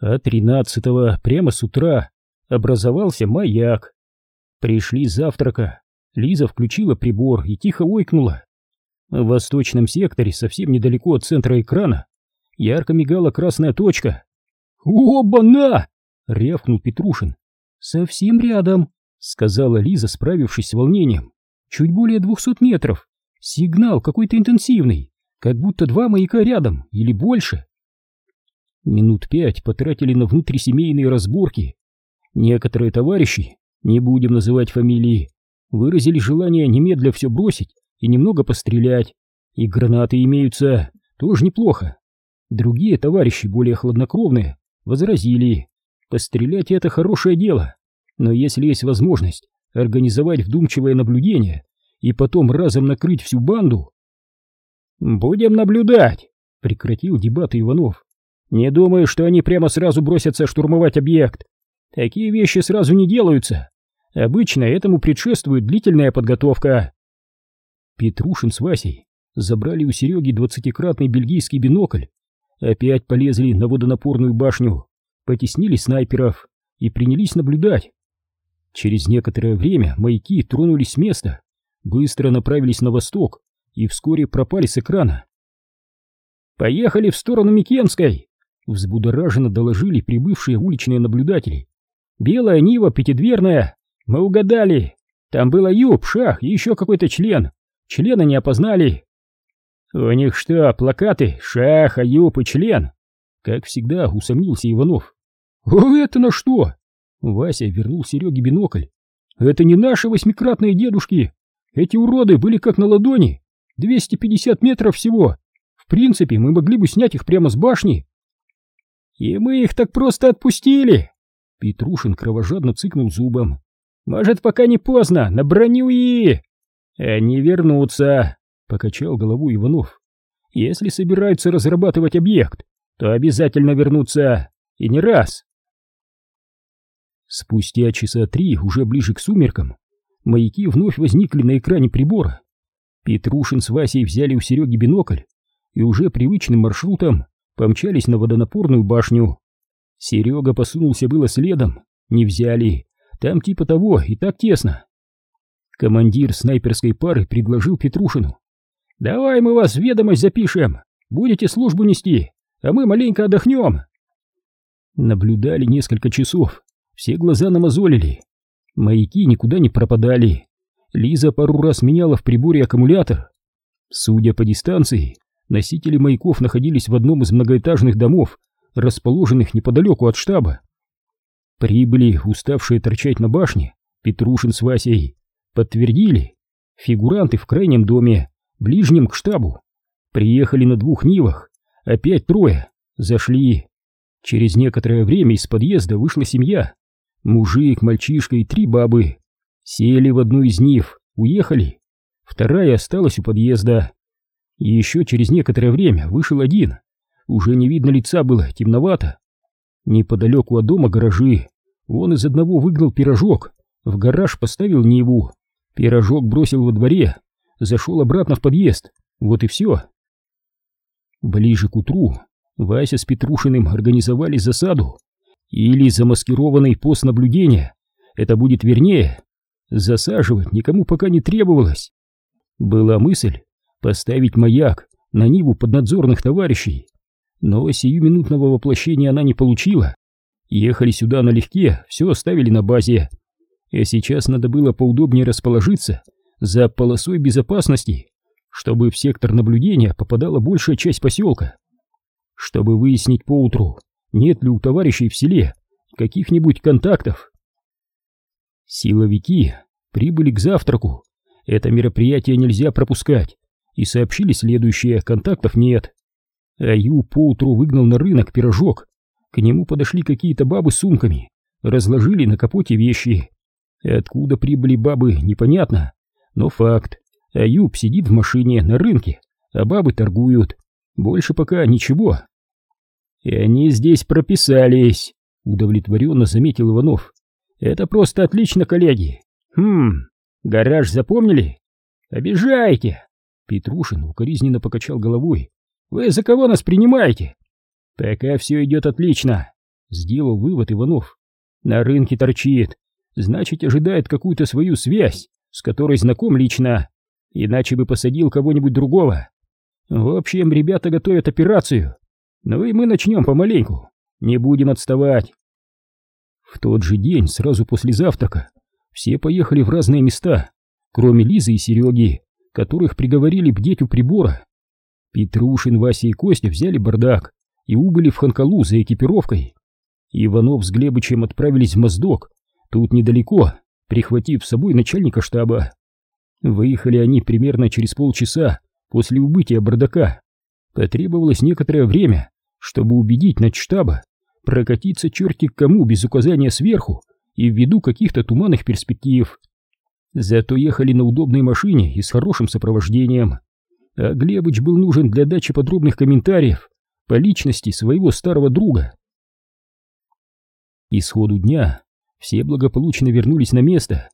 А тринадцатого прямо с утра образовался маяк. Пришли завтрака, Лиза включила прибор и тихо ойкнула. В восточном секторе, совсем недалеко от центра экрана, ярко мигала красная точка. «Оба-на!» — рявкнул Петрушин. «Совсем рядом», — сказала Лиза, справившись с волнением. «Чуть более двухсот метров. Сигнал какой-то интенсивный, как будто два маяка рядом или больше». Минут пять потратили на внутрисемейные разборки. Некоторые товарищи, не будем называть фамилии, выразили желание немедля все бросить и немного пострелять. И гранаты имеются, тоже неплохо. Другие товарищи, более хладнокровные, возразили, пострелять это хорошее дело, но если есть возможность организовать вдумчивое наблюдение и потом разом накрыть всю банду... «Будем наблюдать», — прекратил дебаты Иванов. «Не думаю, что они прямо сразу бросятся штурмовать объект. Такие вещи сразу не делаются. Обычно этому предшествует длительная подготовка. Петрушин с Васей забрали у Сереги двадцатикратный бельгийский бинокль, опять полезли на водонапорную башню, потеснили снайперов и принялись наблюдать. Через некоторое время маяки тронулись с места, быстро направились на восток и вскоре пропали с экрана. «Поехали в сторону Микенской!» Взбудораженно доложили прибывшие уличные наблюдатели. «Белая Нива пятидверная, мы угадали. Там было Юб, Шах и еще какой-то член. Члена не опознали. У них что, плакаты? Шах, Аюб и член? Как всегда, усомнился Иванов. О, это на что? Вася вернул Сереге бинокль. Это не наши восьмикратные дедушки. Эти уроды были как на ладони. 250 метров всего. В принципе, мы могли бы снять их прямо с башни. И мы их так просто отпустили. Петрушин кровожадно цыкнул зубом. Может, пока не поздно, на броню и... Они вернутся, покачал голову Иванов. Если собираются разрабатывать объект, то обязательно вернутся, и не раз. Спустя часа три, уже ближе к сумеркам, маяки вновь возникли на экране прибора. Петрушин с Васей взяли у Сереги бинокль и уже привычным маршрутом помчались на водонапорную башню. Серега посунулся было следом, не взяли, там типа того, и так тесно. Командир снайперской пары предложил Петрушину. «Давай мы вас ведомость запишем, будете службу нести, а мы маленько отдохнем». Наблюдали несколько часов, все глаза намазолили. Маяки никуда не пропадали. Лиза пару раз меняла в приборе аккумулятор. Судя по дистанции, носители маяков находились в одном из многоэтажных домов, расположенных неподалеку от штаба. Прибыли, уставшие торчать на башне, Петрушин с Васей, подтвердили, фигуранты в крайнем доме, ближнем к штабу, приехали на двух Нивах, опять трое, зашли. Через некоторое время из подъезда вышла семья, мужик, мальчишка и три бабы. Сели в одну из Нив, уехали, вторая осталась у подъезда. И еще через некоторое время вышел один, уже не видно лица было, темновато. Неподалеку от дома гаражи. Он из одного выгнал пирожок, в гараж поставил Ниву. Пирожок бросил во дворе, зашел обратно в подъезд. Вот и все. Ближе к утру Вася с Петрушиным организовали засаду. Или замаскированный пост наблюдения. Это будет вернее. Засаживать никому пока не требовалось. Была мысль поставить маяк на Ниву поднадзорных товарищей но сиюминутного воплощения она не получила. Ехали сюда налегке, все оставили на базе. А сейчас надо было поудобнее расположиться за полосой безопасности, чтобы в сектор наблюдения попадала большая часть поселка. Чтобы выяснить поутру, нет ли у товарищей в селе каких-нибудь контактов. Силовики прибыли к завтраку. Это мероприятие нельзя пропускать. И сообщили следующее, контактов нет. Аю поутру выгнал на рынок пирожок. К нему подошли какие-то бабы с сумками, разложили на капоте вещи. Откуда прибыли бабы, непонятно, но факт. Аюб сидит в машине на рынке, а бабы торгуют. Больше пока ничего. И они здесь прописались, удовлетворенно заметил Иванов. Это просто отлично, коллеги. Хм, гараж запомнили? Обижаете. Петрушин укоризненно покачал головой. Вы за кого нас принимаете? Пока все идет отлично. Сделал вывод Иванов. На рынке торчит, значит ожидает какую-то свою связь, с которой знаком лично, иначе бы посадил кого-нибудь другого. В общем, ребята готовят операцию, ну и мы начнем помаленьку, не будем отставать. В тот же день, сразу после завтрака, все поехали в разные места, кроме Лизы и Сереги, которых приговорили бдеть у прибора. Петрушин, Вася и Костя взяли бардак и убыли в Ханкалу за экипировкой. Иванов с Глебычем отправились в Моздок, тут недалеко, прихватив с собой начальника штаба. Выехали они примерно через полчаса после убытия бардака. Потребовалось некоторое время, чтобы убедить начштаба прокатиться черти к кому без указания сверху и ввиду каких-то туманных перспектив. Зато ехали на удобной машине и с хорошим сопровождением. А Глебыч был нужен для дачи подробных комментариев по личности своего старого друга. Исходу дня все благополучно вернулись на место.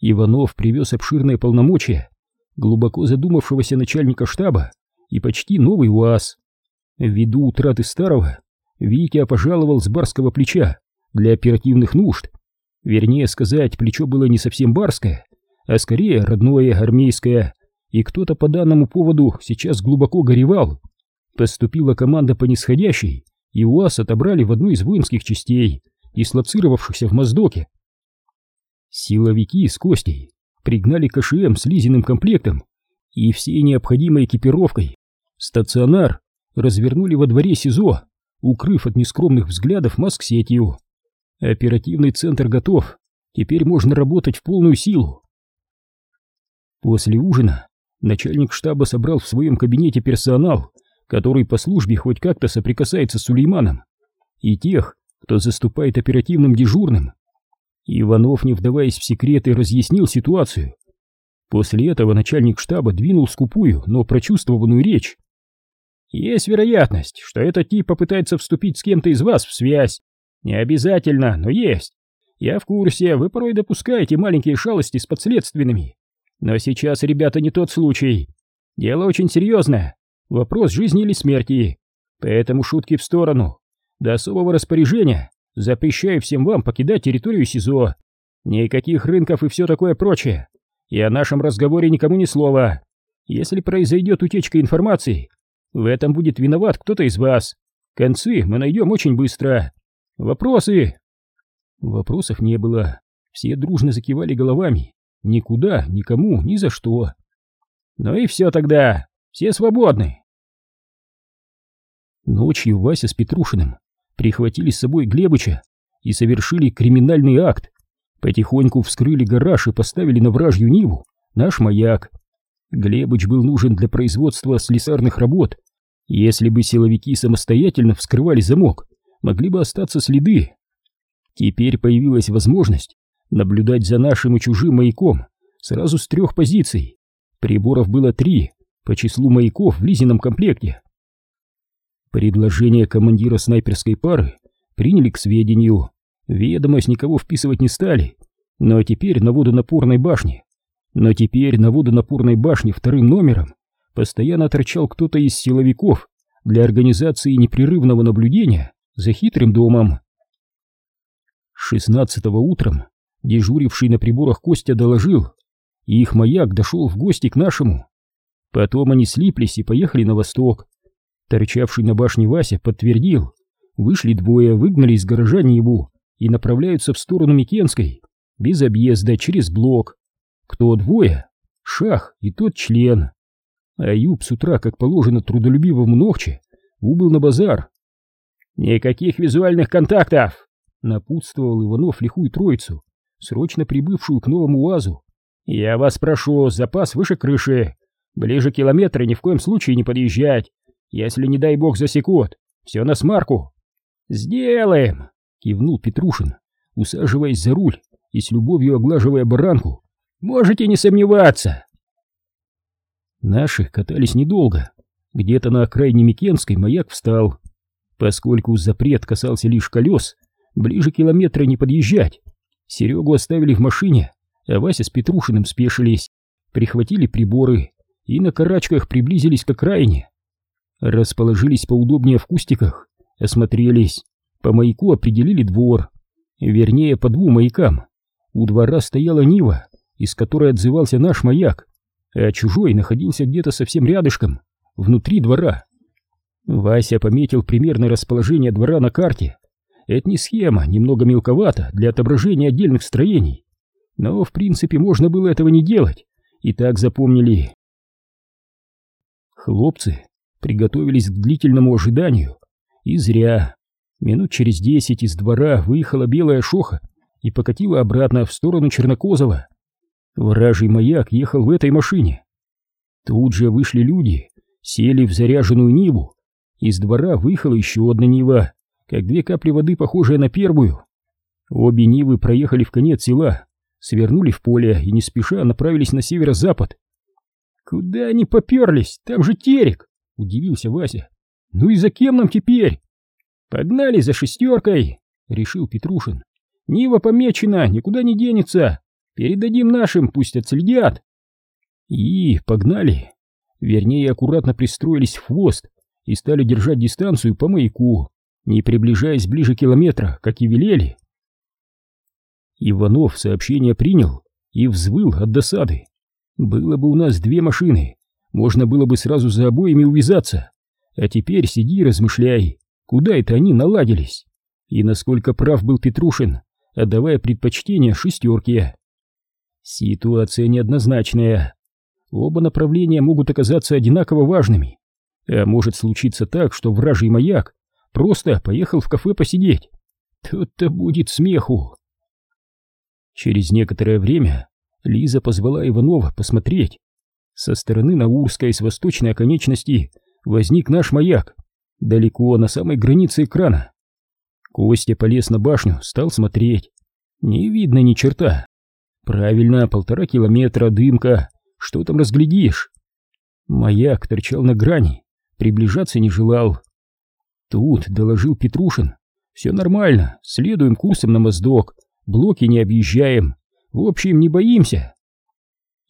Иванов привез обширные полномочия глубоко задумавшегося начальника штаба и почти новый УАЗ. Ввиду утраты старого, Витя пожаловал с барского плеча для оперативных нужд. Вернее сказать, плечо было не совсем барское, а скорее родное, армейское, и кто-то по данному поводу сейчас глубоко горевал. Поступила команда по нисходящей, и УАЗ отобрали в одну из воинских частей, дислоцировавшихся в Моздоке. Силовики с Костей пригнали КШМ с лизиным комплектом и всей необходимой экипировкой. Стационар развернули во дворе СИЗО, укрыв от нескромных взглядов маск-сетью. Оперативный центр готов, теперь можно работать в полную силу. После ужина начальник штаба собрал в своем кабинете персонал, который по службе хоть как-то соприкасается с Сулейманом, и тех, кто заступает оперативным дежурным. Иванов, не вдаваясь в секреты, разъяснил ситуацию. После этого начальник штаба двинул скупую, но прочувствованную речь. «Есть вероятность, что этот тип попытается вступить с кем-то из вас в связь. Не обязательно, но есть. Я в курсе, вы порой допускаете маленькие шалости с подследственными. Но сейчас, ребята, не тот случай. Дело очень серьезное. Вопрос жизни или смерти. Поэтому шутки в сторону. До особого распоряжения запрещаю всем вам покидать территорию СИЗО. Никаких рынков и все такое прочее. И о нашем разговоре никому ни слова. Если произойдет утечка информации, в этом будет виноват кто-то из вас. Концы мы найдем очень быстро. Вопросы? Вопросов не было. Все дружно закивали головами. Никуда, никому, ни за что. Ну и все тогда. Все свободны. Ночью Вася с Петрушиным прихватили с собой Глебыча и совершили криминальный акт. Потихоньку вскрыли гараж и поставили на вражью Ниву наш маяк. Глебыч был нужен для производства слесарных работ. Если бы силовики самостоятельно вскрывали замок, могли бы остаться следы. Теперь появилась возможность наблюдать за нашим и чужим маяком сразу с трех позиций. Приборов было три по числу маяков в лизином комплекте. Предложение командира снайперской пары приняли к сведению. Ведомость никого вписывать не стали. Но теперь на водонапорной башне. Но теперь на водонапорной башне вторым номером постоянно торчал кто-то из силовиков для организации непрерывного наблюдения за хитрым домом. 16 утром дежуривший на приборах Костя доложил, и их маяк дошел в гости к нашему. Потом они слиплись и поехали на восток. Торчавший на башне Вася подтвердил, вышли двое, выгнали из гаража Ниву и направляются в сторону Микенской, без объезда, через блок. Кто двое? Шах и тот член. Аюб с утра, как положено трудолюбивому Ногче, убыл на базар. «Никаких визуальных контактов!» — напутствовал Иванов лихую троицу, срочно прибывшую к новому УАЗу. «Я вас прошу, запас выше крыши. Ближе километра ни в коем случае не подъезжать. Если, не дай бог, засекут, все на смарку». «Сделаем!» — кивнул Петрушин, усаживаясь за руль и с любовью оглаживая баранку. «Можете не сомневаться!» Наши катались недолго. Где-то на окраине Микенской маяк встал. Поскольку запрет касался лишь колес, ближе километра не подъезжать. Серегу оставили в машине, а Вася с Петрушиным спешились, прихватили приборы и на карачках приблизились к окраине. Расположились поудобнее в кустиках, осмотрелись, По маяку определили двор, вернее, по двум маякам. У двора стояла Нива, из которой отзывался наш маяк, а чужой находился где-то совсем рядышком, внутри двора. Вася пометил примерное расположение двора на карте. Это не схема, немного мелковата для отображения отдельных строений. Но, в принципе, можно было этого не делать, и так запомнили. Хлопцы приготовились к длительному ожиданию, и зря. Минут через десять из двора выехала белая шоха и покатила обратно в сторону Чернокозова. Вражий маяк ехал в этой машине. Тут же вышли люди, сели в заряженную Ниву. Из двора выехала еще одна Нива, как две капли воды, похожая на первую. Обе Нивы проехали в конец села, свернули в поле и не спеша направились на северо-запад. «Куда они поперлись? Там же терек!» — удивился Вася. «Ну и за кем нам теперь?» «Погнали за шестеркой!» — решил Петрушин. «Нива помечена, никуда не денется! Передадим нашим, пусть отследят!» И погнали! Вернее, аккуратно пристроились в хвост и стали держать дистанцию по маяку, не приближаясь ближе километра, как и велели. Иванов сообщение принял и взвыл от досады. Было бы у нас две машины, можно было бы сразу за обоими увязаться. А теперь сиди и размышляй, Куда это они наладились? И насколько прав был Петрушин, отдавая предпочтение шестерке? Ситуация неоднозначная. Оба направления могут оказаться одинаково важными. А может случиться так, что вражий маяк просто поехал в кафе посидеть. Тут-то будет смеху. Через некоторое время Лиза позвала Иванова посмотреть. Со стороны Наурской с восточной оконечности возник наш маяк, далеко на самой границе экрана. Костя полез на башню, стал смотреть. Не видно ни черта. Правильно, полтора километра, дымка. Что там разглядишь? Маяк торчал на грани, приближаться не желал. Тут доложил Петрушин. Все нормально, следуем курсом на моздок, блоки не объезжаем. В общем, не боимся.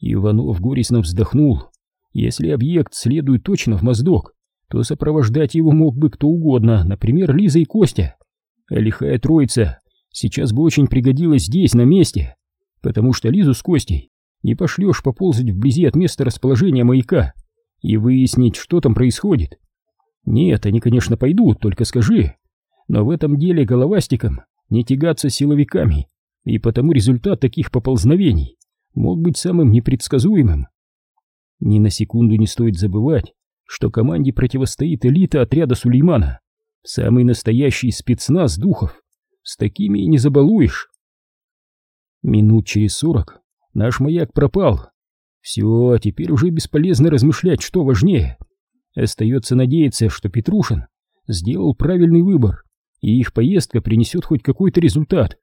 Иванов горестно вздохнул. Если объект следует точно в моздок, то сопровождать его мог бы кто угодно, например, Лиза и Костя. А лихая троица сейчас бы очень пригодилась здесь, на месте, потому что Лизу с Костей не пошлешь поползать вблизи от места расположения маяка и выяснить, что там происходит. Нет, они, конечно, пойдут, только скажи. Но в этом деле головастикам не тягаться силовиками, и потому результат таких поползновений мог быть самым непредсказуемым. Ни на секунду не стоит забывать, что команде противостоит элита отряда Сулеймана, самый настоящий спецназ духов. С такими и не забалуешь. Минут через сорок наш маяк пропал. Все, теперь уже бесполезно размышлять, что важнее. Остается надеяться, что Петрушин сделал правильный выбор, и их поездка принесет хоть какой-то результат.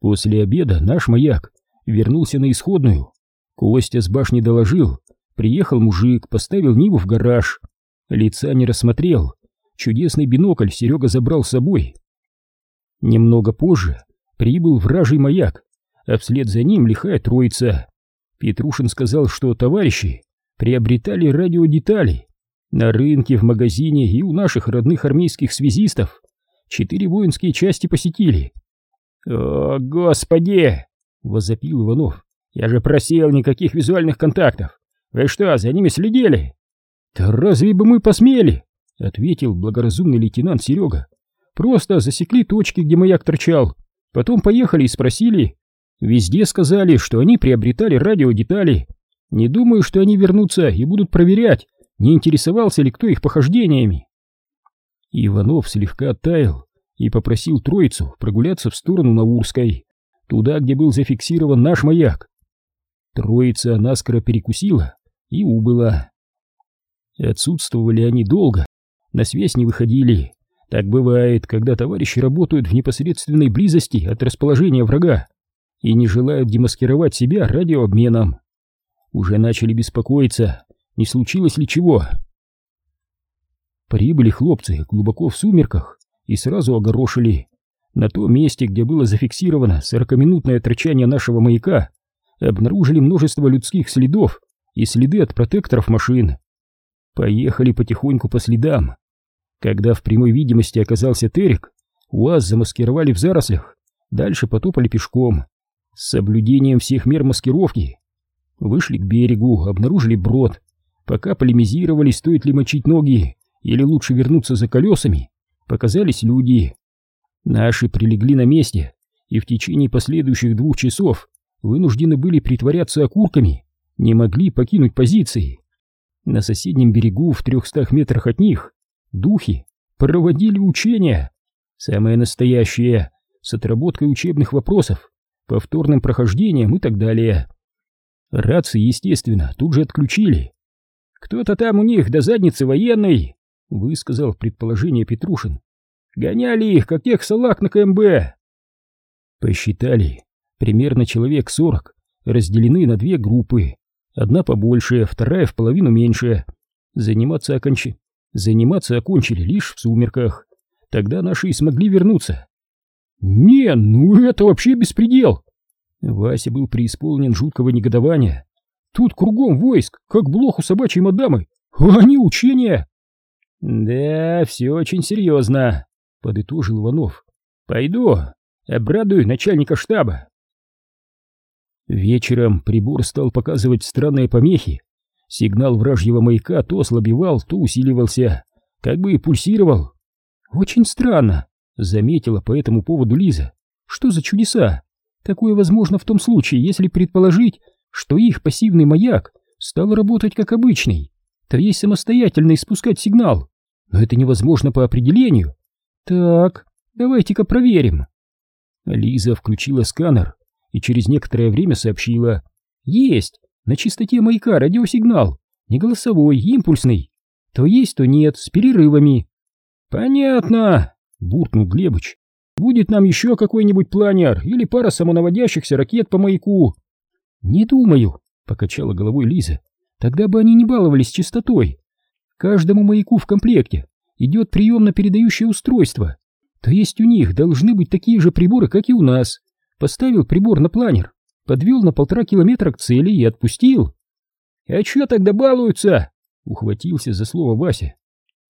После обеда наш маяк вернулся на исходную. Костя с башни доложил, Приехал мужик, поставил Ниву в гараж. Лица не рассмотрел. Чудесный бинокль Серега забрал с собой. Немного позже прибыл вражий маяк, а вслед за ним лихая троица. Петрушин сказал, что товарищи приобретали радиодетали на рынке, в магазине и у наших родных армейских связистов. Четыре воинские части посетили. «О, господи!» — возопил Иванов. «Я же просил никаких визуальных контактов. «Вы что, за ними следили?» «Да разве бы мы посмели?» — ответил благоразумный лейтенант Серега. «Просто засекли точки, где маяк торчал. Потом поехали и спросили. Везде сказали, что они приобретали радиодетали. Не думаю, что они вернутся и будут проверять, не интересовался ли кто их похождениями». Иванов слегка оттаял и попросил троицу прогуляться в сторону Наурской, туда, где был зафиксирован наш маяк. Троица наскоро перекусила и убыла. Отсутствовали они долго, на связь не выходили. Так бывает, когда товарищи работают в непосредственной близости от расположения врага и не желают демаскировать себя радиообменом. Уже начали беспокоиться, не случилось ли чего. Прибыли хлопцы глубоко в сумерках и сразу огорошили. На том месте, где было зафиксировано сорокаминутное торчание нашего маяка, обнаружили множество людских следов и следы от протекторов машин. Поехали потихоньку по следам. Когда в прямой видимости оказался Терек, УАЗ замаскировали в зарослях, дальше потопали пешком, с соблюдением всех мер маскировки. Вышли к берегу, обнаружили брод, пока полемизировали, стоит ли мочить ноги или лучше вернуться за колесами, показались люди. Наши прилегли на месте и в течение последующих двух часов вынуждены были притворяться окурками, не могли покинуть позиции. На соседнем берегу в трехстах метрах от них духи проводили учения, самое настоящее, с отработкой учебных вопросов, повторным прохождением и так далее. Рации, естественно, тут же отключили. «Кто-то там у них до задницы военный», — высказал предположение Петрушин. «Гоняли их, как тех салак на КМБ». Посчитали, примерно человек сорок, разделены на две группы. Одна побольше, вторая в половину меньше. Заниматься окончи... Заниматься окончили лишь в сумерках. Тогда наши и смогли вернуться. «Не, ну это вообще беспредел!» Вася был преисполнен жуткого негодования. «Тут кругом войск, как блох у собачьей мадамы, а они учения!» «Да, все очень серьезно», — подытожил Иванов. «Пойду, обрадую начальника штаба». Вечером прибор стал показывать странные помехи. Сигнал вражьего маяка то ослабевал, то усиливался, как бы и пульсировал. «Очень странно», — заметила по этому поводу Лиза. «Что за чудеса? Такое возможно в том случае, если предположить, что их пассивный маяк стал работать как обычный, то есть самостоятельно испускать сигнал. Но это невозможно по определению. Так, давайте-ка проверим». Лиза включила сканер и через некоторое время сообщила. «Есть! На чистоте маяка радиосигнал, не голосовой, импульсный. То есть, то нет, с перерывами». «Понятно!» — буркнул Глебыч. «Будет нам еще какой-нибудь планер или пара самонаводящихся ракет по маяку». «Не думаю», — покачала головой Лиза. «Тогда бы они не баловались чистотой. Каждому маяку в комплекте идет приемно-передающее устройство. То есть у них должны быть такие же приборы, как и у нас поставил прибор на планер, подвел на полтора километра к цели и отпустил. «А чё тогда балуются?» — ухватился за слово Вася.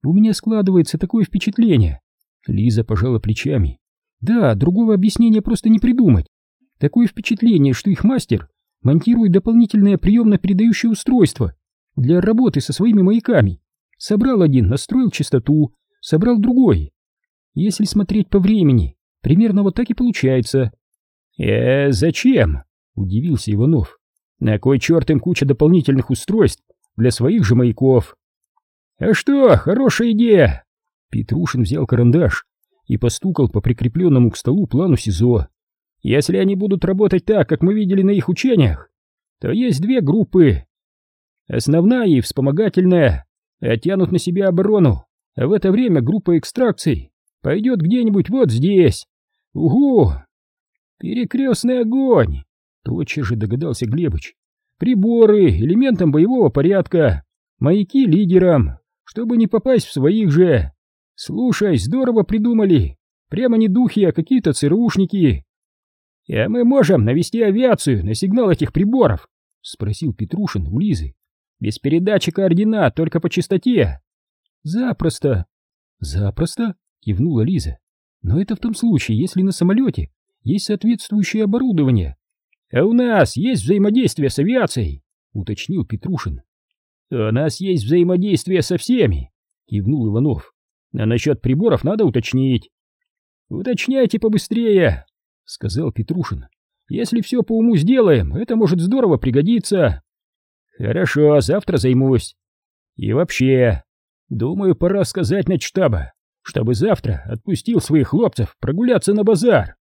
«У меня складывается такое впечатление». Лиза пожала плечами. «Да, другого объяснения просто не придумать. Такое впечатление, что их мастер монтирует дополнительное приемно-передающее устройство для работы со своими маяками. Собрал один, настроил частоту, собрал другой. Если смотреть по времени, примерно вот так и получается. «Э, зачем?» — удивился Иванов. «На кой черт им куча дополнительных устройств для своих же маяков?» «А что, хорошая идея!» Петрушин взял карандаш и постукал по прикрепленному к столу плану СИЗО. «Если они будут работать так, как мы видели на их учениях, то есть две группы. Основная и вспомогательная оттянут на себя оборону, а в это время группа экстракций пойдет где-нибудь вот здесь. Угу, «Перекрестный огонь!» — тотчас же догадался Глебыч. «Приборы элементам боевого порядка, маяки лидерам, чтобы не попасть в своих же. Слушай, здорово придумали. Прямо не духи, а какие-то ЦРУшники. А мы можем навести авиацию на сигнал этих приборов?» — спросил Петрушин у Лизы. «Без передачи координат, только по частоте». «Запросто». «Запросто?» — кивнула Лиза. «Но это в том случае, если на самолете есть соответствующее оборудование. А у нас есть взаимодействие с авиацией, уточнил Петрушин. У нас есть взаимодействие со всеми, кивнул Иванов. А насчет приборов надо уточнить. Уточняйте побыстрее, сказал Петрушин. Если все по уму сделаем, это может здорово пригодиться. Хорошо, завтра займусь. И вообще, думаю, пора сказать на штаба, чтобы завтра отпустил своих хлопцев прогуляться на базар.